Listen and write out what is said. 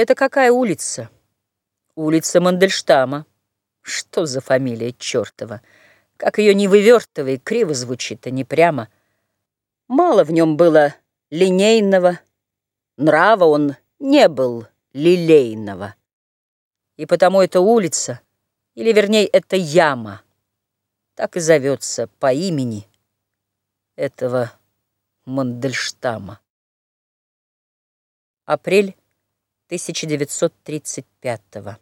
Это какая улица? Улица Мандельштама. Что за фамилия чертова? Как ее не вывертывай, криво звучит, а не прямо. Мало в нем было линейного, нрава он не был лилейного. И потому эта улица, или вернее эта яма, так и зовется по имени этого Мандельштама. Апрель 1935 года.